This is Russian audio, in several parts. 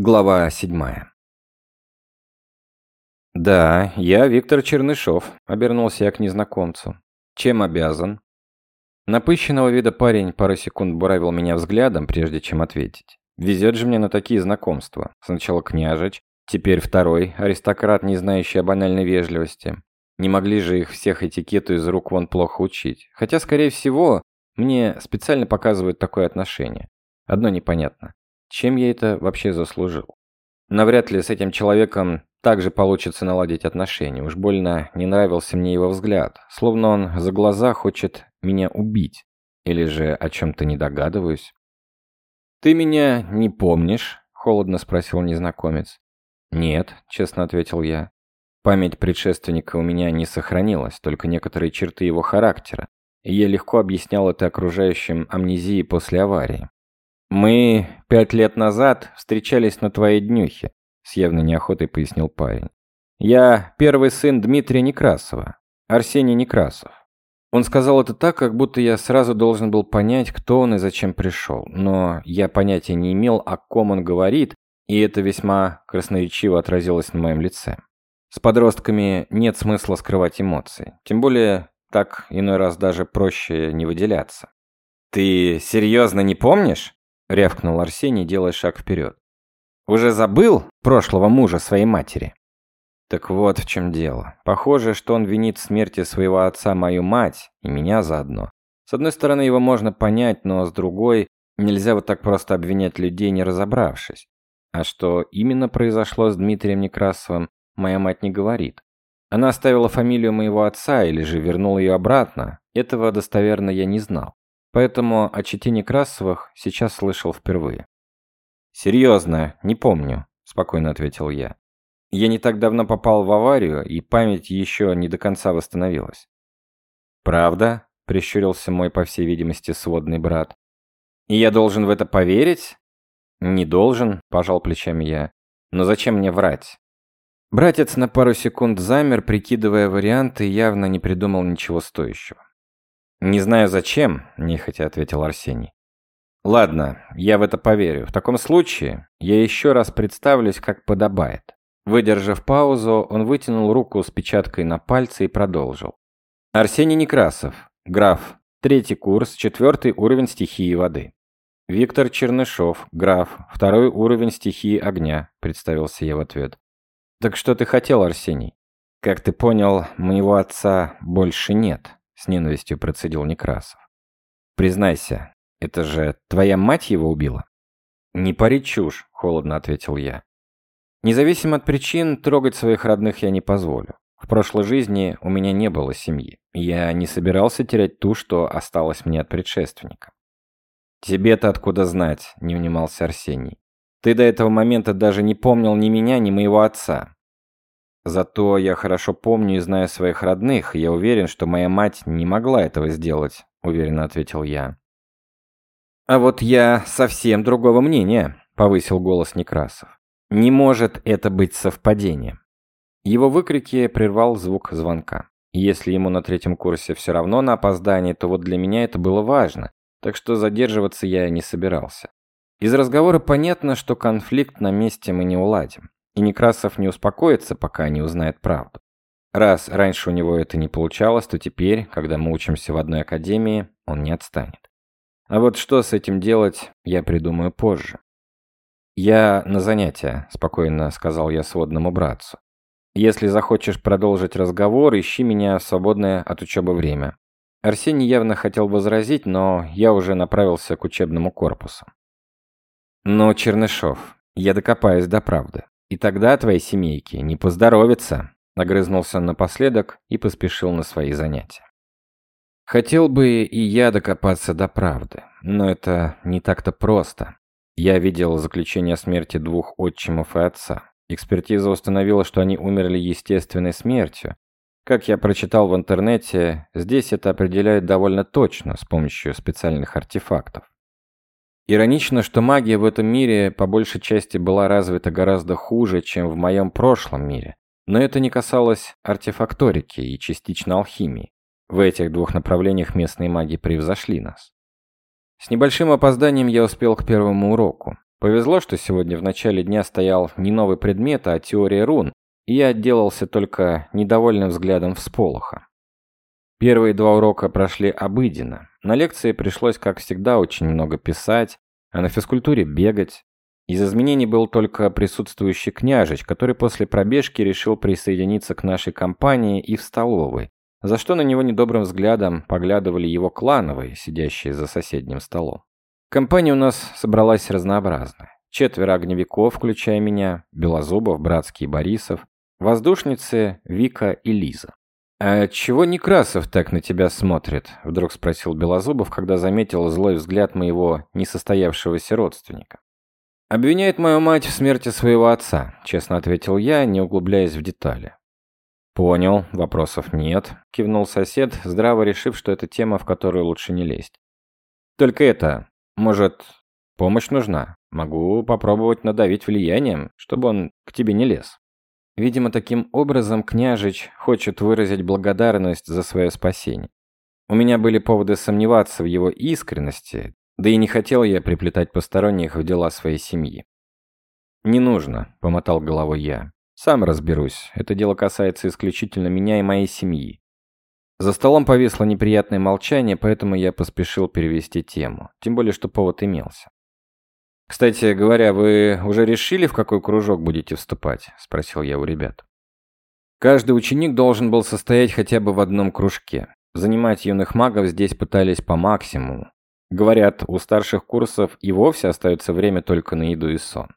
Глава седьмая. «Да, я Виктор Чернышов», — обернулся я к незнакомцу. «Чем обязан?» Напыщенного вида парень пару секунд буравил меня взглядом, прежде чем ответить. «Везет же мне на такие знакомства. Сначала княжич, теперь второй, аристократ, не знающий о банальной вежливости. Не могли же их всех этикету из рук вон плохо учить. Хотя, скорее всего, мне специально показывают такое отношение. Одно непонятно. Чем я это вообще заслужил? Навряд ли с этим человеком также получится наладить отношения. Уж больно не нравился мне его взгляд. Словно он за глаза хочет меня убить. Или же о чем-то не догадываюсь. «Ты меня не помнишь?» – холодно спросил незнакомец. «Нет», – честно ответил я. Память предшественника у меня не сохранилась, только некоторые черты его характера. И я легко объяснял это окружающим амнезией после аварии. «Мы пять лет назад встречались на твоей днюхе», — с явной неохотой пояснил парень. «Я первый сын Дмитрия Некрасова, Арсений Некрасов». Он сказал это так, как будто я сразу должен был понять, кто он и зачем пришел. Но я понятия не имел, о ком он говорит, и это весьма красноречиво отразилось на моем лице. С подростками нет смысла скрывать эмоции. Тем более, так иной раз даже проще не выделяться. «Ты серьезно не помнишь?» — рявкнул Арсений, делая шаг вперед. «Уже забыл прошлого мужа своей матери?» Так вот в чем дело. Похоже, что он винит в смерти своего отца мою мать и меня заодно. С одной стороны, его можно понять, но с другой, нельзя вот так просто обвинять людей, не разобравшись. А что именно произошло с Дмитрием Некрасовым, моя мать не говорит. Она оставила фамилию моего отца или же вернула ее обратно, этого достоверно я не знал. Поэтому о чете Некрасовых сейчас слышал впервые. «Серьезно, не помню», – спокойно ответил я. «Я не так давно попал в аварию, и память еще не до конца восстановилась». «Правда?» – прищурился мой, по всей видимости, сводный брат. «И я должен в это поверить?» «Не должен», – пожал плечами я. «Но зачем мне врать?» Братец на пару секунд замер, прикидывая варианты, явно не придумал ничего стоящего. «Не знаю зачем», – нехотя ответил Арсений. «Ладно, я в это поверю. В таком случае я еще раз представлюсь, как подобает». Выдержав паузу, он вытянул руку с печаткой на пальце и продолжил. «Арсений Некрасов, граф, третий курс, четвертый уровень стихии воды». «Виктор Чернышов, граф, второй уровень стихии огня», – представился я в ответ. «Так что ты хотел, Арсений?» «Как ты понял, моего отца больше нет», с ненавистью процедил Некрасов. «Признайся, это же твоя мать его убила?» «Не пари чушь», — холодно ответил я. «Независимо от причин, трогать своих родных я не позволю. В прошлой жизни у меня не было семьи. Я не собирался терять ту, что осталось мне от предшественника». «Тебе-то откуда знать?» — не унимался Арсений. «Ты до этого момента даже не помнил ни меня, ни моего отца. Зато я хорошо помню и знаю своих родных, и я уверен, что моя мать не могла этого сделать, уверенно ответил я. А вот я совсем другого мнения, повысил голос Некрасов. Не может это быть совпадением. Его выкрики прервал звук звонка. Если ему на третьем курсе все равно на опоздание, то вот для меня это было важно, так что задерживаться я не собирался. Из разговора понятно, что конфликт на месте мы не уладим. И Некрасов не успокоится, пока не узнает правду. Раз раньше у него это не получалось, то теперь, когда мы учимся в одной академии, он не отстанет. А вот что с этим делать, я придумаю позже. «Я на занятия», – спокойно сказал я сводному братцу. «Если захочешь продолжить разговор, ищи меня в свободное от учебы время». Арсений явно хотел возразить, но я уже направился к учебному корпусу. «Но, Чернышов, я докопаюсь до правды. И тогда твоей семейке не поздоровится, огрызнулся напоследок и поспешил на свои занятия. Хотел бы и я докопаться до правды, но это не так-то просто. Я видел заключение о смерти двух отчимов и отца. Экспертиза установила, что они умерли естественной смертью. Как я прочитал в интернете, здесь это определяют довольно точно с помощью специальных артефактов. Иронично, что магия в этом мире по большей части была развита гораздо хуже, чем в моем прошлом мире. Но это не касалось артефакторики и частично алхимии. В этих двух направлениях местные маги превзошли нас. С небольшим опозданием я успел к первому уроку. Повезло, что сегодня в начале дня стоял не новый предмет, а теория рун, и я отделался только недовольным взглядом всполоха. Первые два урока прошли обыденно. На лекции пришлось, как всегда, очень много писать, а на физкультуре бегать. Из изменений был только присутствующий княжич, который после пробежки решил присоединиться к нашей компании и в столовой, за что на него недобрым взглядом поглядывали его клановые, сидящие за соседним столом. Компания у нас собралась разнообразная. Четверо огневиков, включая меня, Белозубов, Братский и Борисов, воздушницы Вика и Лиза. «А чего Некрасов так на тебя смотрит?» – вдруг спросил Белозубов, когда заметил злой взгляд моего несостоявшегося родственника. «Обвиняет мою мать в смерти своего отца», – честно ответил я, не углубляясь в детали. «Понял, вопросов нет», – кивнул сосед, здраво решив, что это тема, в которую лучше не лезть. «Только это, может, помощь нужна? Могу попробовать надавить влиянием, чтобы он к тебе не лез». Видимо, таким образом княжич хочет выразить благодарность за свое спасение. У меня были поводы сомневаться в его искренности, да и не хотел я приплетать посторонних в дела своей семьи. «Не нужно», — помотал головой я. Сам разберусь. Это дело касается исключительно меня и моей семьи. За столом повисло неприятное молчание, поэтому я поспешил перевести тему. Тем более, что повод имелся. «Кстати говоря, вы уже решили, в какой кружок будете вступать?» – спросил я у ребят. Каждый ученик должен был состоять хотя бы в одном кружке. Занимать юных магов здесь пытались по максимуму. Говорят, у старших курсов и вовсе остается время только на еду и сон.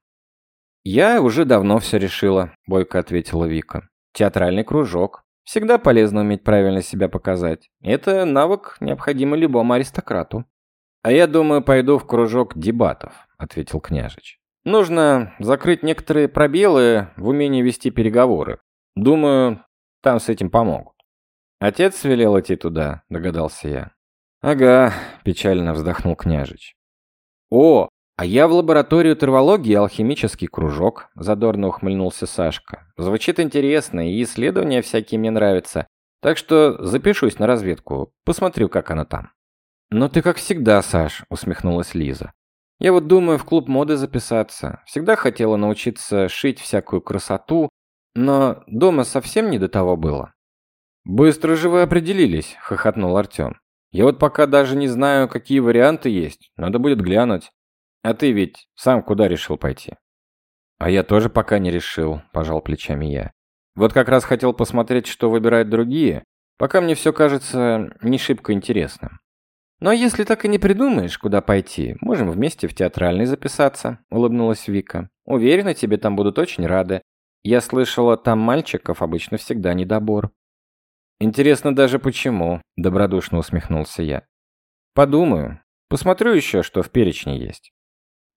«Я уже давно все решила», – бойко ответила Вика. «Театральный кружок. Всегда полезно уметь правильно себя показать. Это навык, необходимый любому аристократу». «А я думаю, пойду в кружок дебатов», – ответил княжич. «Нужно закрыть некоторые пробелы в умении вести переговоры. Думаю, там с этим помогут». «Отец велел идти туда», – догадался я. «Ага», – печально вздохнул княжич. «О, «А я в лабораторию тервологии алхимический кружок», – задорно ухмыльнулся Сашка. «Звучит интересно, и исследования всякие мне нравятся. Так что запишусь на разведку, посмотрю, как она там». «Ну ты как всегда, Саш», – усмехнулась Лиза. «Я вот думаю в клуб моды записаться. Всегда хотела научиться шить всякую красоту, но дома совсем не до того было». «Быстро же вы определились», – хохотнул Артем. «Я вот пока даже не знаю, какие варианты есть. Надо будет глянуть». А ты ведь сам куда решил пойти? А я тоже пока не решил, пожал плечами я. Вот как раз хотел посмотреть, что выбирают другие, пока мне все кажется не шибко интересным. «Ну а если так и не придумаешь, куда пойти, можем вместе в театральный записаться», — улыбнулась Вика. «Уверена, тебе там будут очень рады. Я слышала, там мальчиков обычно всегда недобор». «Интересно даже почему», — добродушно усмехнулся я. «Подумаю. Посмотрю еще, что в перечне есть».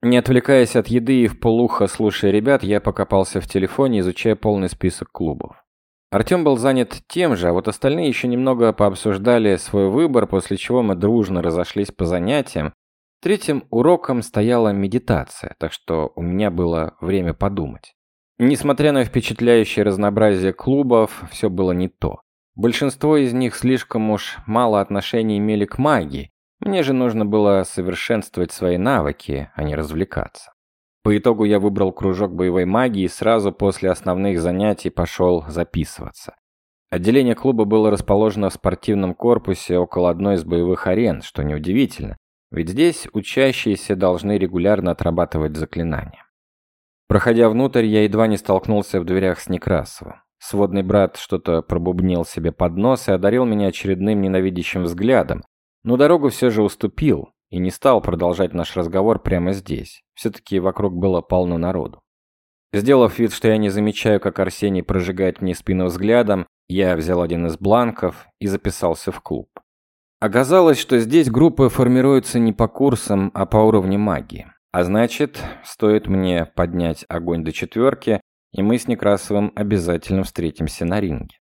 Не отвлекаясь от еды и вполуха слушая ребят, я покопался в телефоне, изучая полный список клубов. Артем был занят тем же, а вот остальные еще немного пообсуждали свой выбор, после чего мы дружно разошлись по занятиям. Третьим уроком стояла медитация, так что у меня было время подумать. Несмотря на впечатляющее разнообразие клубов, все было не то. Большинство из них слишком уж мало отношений имели к магии, мне же нужно было совершенствовать свои навыки, а не развлекаться. По итогу я выбрал кружок боевой магии и сразу после основных занятий пошел записываться. Отделение клуба было расположено в спортивном корпусе около одной из боевых арен, что неудивительно, ведь здесь учащиеся должны регулярно отрабатывать заклинания. Проходя внутрь, я едва не столкнулся в дверях с Некрасовым. Сводный брат что-то пробубнил себе под нос и одарил меня очередным ненавидящим взглядом, но дорогу все же уступил и не стал продолжать наш разговор прямо здесь. Все-таки вокруг было полно народу. Сделав вид, что я не замечаю, как Арсений прожигает мне спину взглядом, я взял один из бланков и записался в клуб. Оказалось, что здесь группы формируются не по курсам, а по уровню магии. А значит, стоит мне поднять огонь до четверки, и мы с Некрасовым обязательно встретимся на ринге.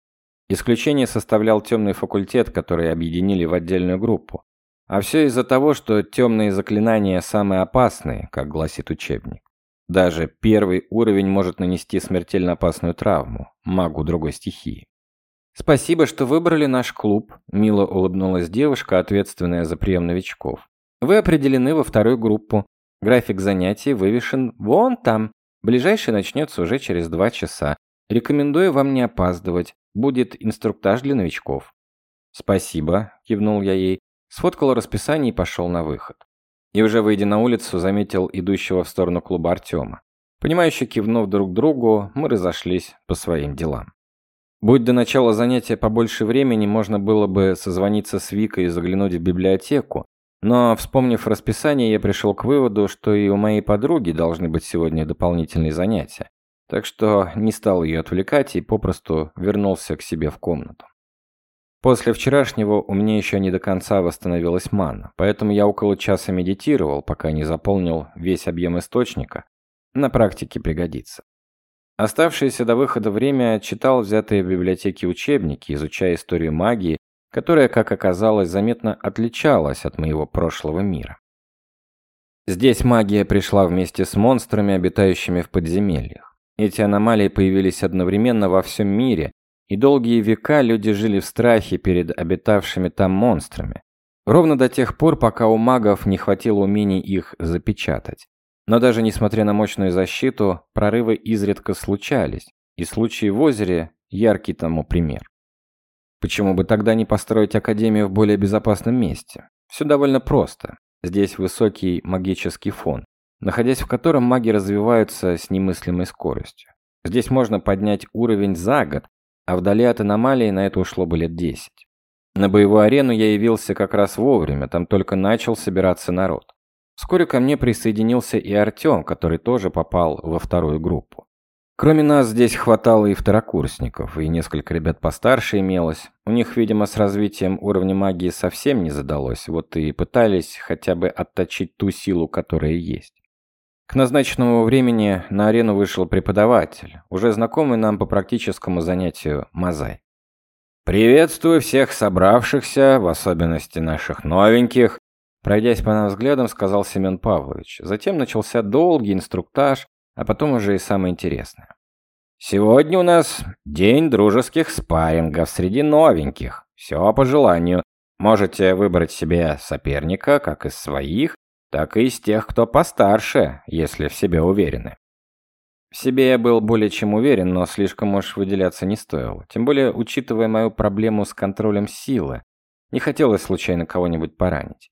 Исключение составлял темный факультет, который объединили в отдельную группу. А все из-за того, что темные заклинания самые опасные, как гласит учебник. Даже первый уровень может нанести смертельно опасную травму магу другой стихии. «Спасибо, что выбрали наш клуб», – мило улыбнулась девушка, ответственная за прием новичков. «Вы определены во вторую группу. График занятий вывешен вон там. Ближайший начнется уже через два часа. Рекомендую вам не опаздывать. Будет инструктаж для новичков». «Спасибо», – кивнул я ей, сфоткал расписание и пошел на выход. И уже выйдя на улицу, заметил идущего в сторону клуба Артема. Понимающе кивнув друг другу, мы разошлись по своим делам. Будь до начала занятия побольше времени, можно было бы созвониться с Викой и заглянуть в библиотеку, но, вспомнив расписание, я пришел к выводу, что и у моей подруги должны быть сегодня дополнительные занятия, так что не стал ее отвлекать и попросту вернулся к себе в комнату. После вчерашнего у меня еще не до конца восстановилась мана, поэтому я около часа медитировал, пока не заполнил весь объем источника. На практике пригодится. Оставшееся до выхода время читал взятые в библиотеке учебники, изучая историю магии, которая, как оказалось, заметно отличалась от моего прошлого мира. Здесь магия пришла вместе с монстрами, обитающими в подземельях. Эти аномалии появились одновременно во всем мире, и долгие века люди жили в страхе перед обитавшими там монстрами. Ровно до тех пор, пока у магов не хватило умений их запечатать. Но даже несмотря на мощную защиту, прорывы изредка случались, и случаи в озере – яркий тому пример. Почему бы тогда не построить академию в более безопасном месте? Все довольно просто. Здесь высокий магический фон, находясь в котором маги развиваются с немыслимой скоростью. Здесь можно поднять уровень за год, а вдали от аномалии на это ушло бы лет 10. На боевую арену я явился как раз вовремя, там только начал собираться народ. Вскоре ко мне присоединился и Артем, который тоже попал во вторую группу. Кроме нас здесь хватало и второкурсников, и несколько ребят постарше имелось. У них, видимо, с развитием уровня магии совсем не задалось, вот и пытались хотя бы отточить ту силу, которая есть. К назначенному времени на арену вышел преподаватель, уже знакомый нам по практическому занятию Мазай. «Приветствую всех собравшихся, в особенности наших новеньких», Пройдясь по нам взглядам, сказал Семен Павлович. Затем начался долгий инструктаж, а потом уже и самое интересное. Сегодня у нас день дружеских спаррингов среди новеньких. Все по желанию. Можете выбрать себе соперника как из своих, так и из тех, кто постарше, если в себе уверены. В себе я был более чем уверен, но слишком уж выделяться не стоило. Тем более, учитывая мою проблему с контролем силы. Не хотелось случайно кого-нибудь поранить.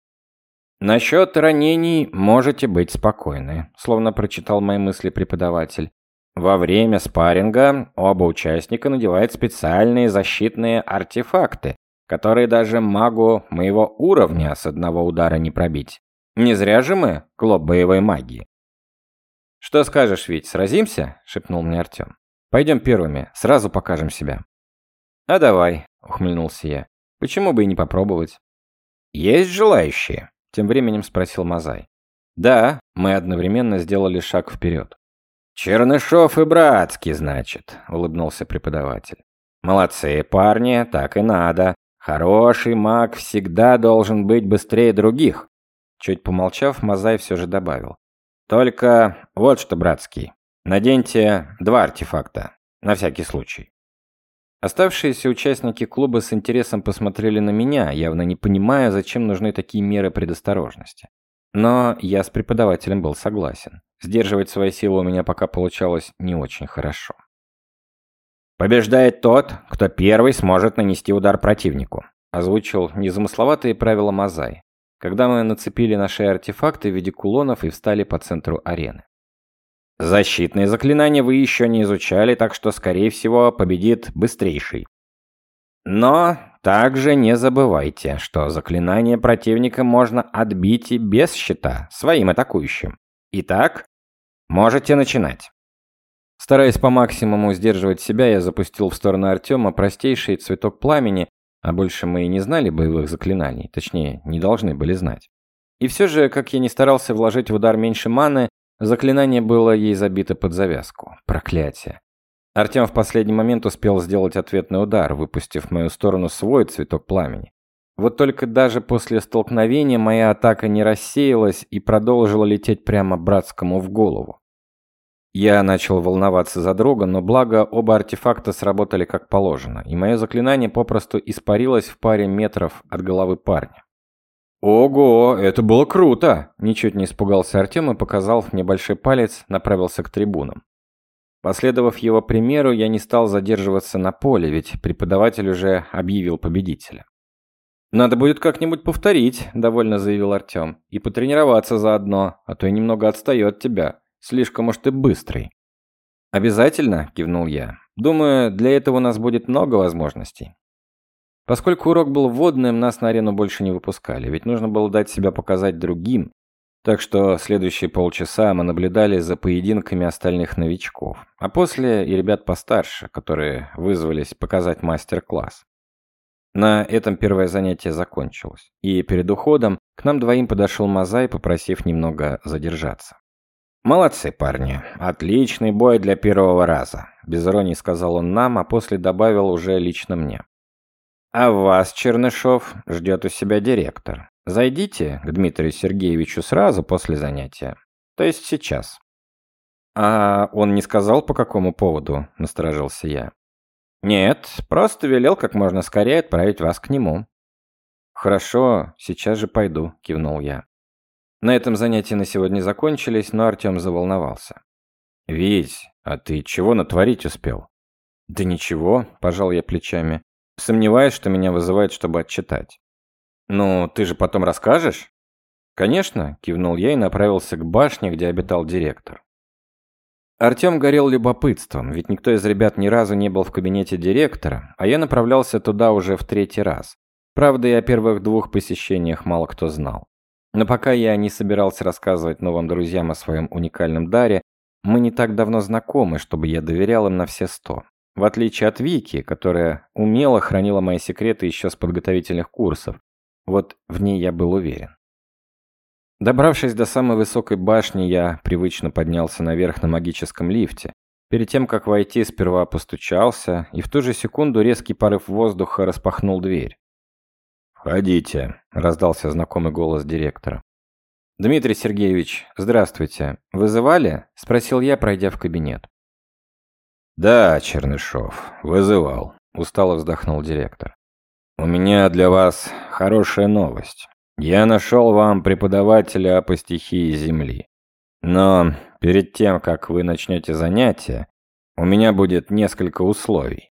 «Насчет ранений можете быть спокойны», словно прочитал мои мысли преподаватель. Во время спарринга оба участника надевают специальные защитные артефакты, которые даже магу моего уровня с одного удара не пробить. Не зря же мы клуб боевой магии. «Что скажешь, Вить, сразимся?» – шепнул мне Артем. «Пойдем первыми, сразу покажем себя». «А давай», – ухмыльнулся я. «Почему бы и не попробовать?» «Есть желающие?» Тем временем спросил Мазай. Да, мы одновременно сделали шаг вперед. «Чернышов и Братский, значит», — улыбнулся преподаватель. «Молодцы, парни, так и надо. Хороший маг всегда должен быть быстрее других». Чуть помолчав, Мазай все же добавил. «Только вот что, Братский, наденьте два артефакта, на всякий случай». Оставшиеся участники клуба с интересом посмотрели на меня, явно не понимая, зачем нужны такие меры предосторожности. Но я с преподавателем был согласен. Сдерживать свои силы у меня пока получалось не очень хорошо. «Побеждает тот, кто первый сможет нанести удар противнику», озвучил незамысловатые правила Мазай, когда мы нацепили наши артефакты в виде кулонов и встали по центру арены. Защитные заклинания вы еще не изучали, так что, скорее всего, победит быстрейший. Но также не забывайте, что заклинание противника можно отбить и без щита, своим атакующим. Итак, можете начинать. Стараясь по максимуму сдерживать себя, я запустил в сторону Артема простейший цветок пламени, а больше мы и не знали боевых заклинаний, точнее, не должны были знать. И все же, как я не старался вложить в удар меньше маны, Заклинание было ей забито под завязку. Проклятие. Артем в последний момент успел сделать ответный удар, выпустив в мою сторону свой цветок пламени. Вот только даже после столкновения моя атака не рассеялась и продолжила лететь прямо братскому в голову. Я начал волноваться за друга, но благо оба артефакта сработали как положено, и мое заклинание попросту испарилось в паре метров от головы парня. Ого, это было круто! Ничуть не испугался Артем и, показав мне большой палец, направился к трибунам. Последовав его примеру, я не стал задерживаться на поле, ведь преподаватель уже объявил победителя. «Надо будет как-нибудь повторить», – довольно заявил Артем, – «и потренироваться заодно, а то я немного отстаю от тебя. Слишком уж ты быстрый». «Обязательно», – кивнул я. «Думаю, для этого у нас будет много возможностей». Поскольку урок был вводным, нас на арену больше не выпускали, ведь нужно было дать себя показать другим. Так что следующие полчаса мы наблюдали за поединками остальных новичков, а после и ребят постарше, которые вызвались показать мастер-класс. На этом первое занятие закончилось, и перед уходом к нам двоим подошел Мазай, попросив немного задержаться. «Молодцы, парни. Отличный бой для первого раза», – без иронии сказал он нам, а после добавил уже лично мне. А вас, Чернышов, ждет у себя директор. Зайдите к Дмитрию Сергеевичу сразу после занятия. То есть сейчас. А он не сказал, по какому поводу, насторожился я. Нет, просто велел как можно скорее отправить вас к нему. Хорошо, сейчас же пойду, кивнул я. На этом занятия на сегодня закончились, но Артем заволновался. «Вить, а ты чего натворить успел?» «Да ничего», – пожал я плечами. Сомневаюсь, что меня вызывают, чтобы отчитать. «Ну, ты же потом расскажешь?» «Конечно», – кивнул я и направился к башне, где обитал директор. Артем горел любопытством, ведь никто из ребят ни разу не был в кабинете директора, а я направлялся туда уже в третий раз. Правда, и о первых двух посещениях мало кто знал. Но пока я не собирался рассказывать новым друзьям о своем уникальном даре, мы не так давно знакомы, чтобы я доверял им на все сто. В отличие от Вики, которая умело хранила мои секреты еще с подготовительных курсов. Вот в ней я был уверен. Добравшись до самой высокой башни, я привычно поднялся наверх на магическом лифте. Перед тем, как войти, сперва постучался, и в ту же секунду резкий порыв воздуха распахнул дверь. «Входите», – раздался знакомый голос директора. «Дмитрий Сергеевич, здравствуйте. Вызывали?» – спросил я, пройдя в кабинет. «Да, Чернышов, вызывал», – устало вздохнул директор. «У меня для вас хорошая новость. Я нашел вам преподавателя по стихии Земли. Но перед тем, как вы начнете занятия, у меня будет несколько условий.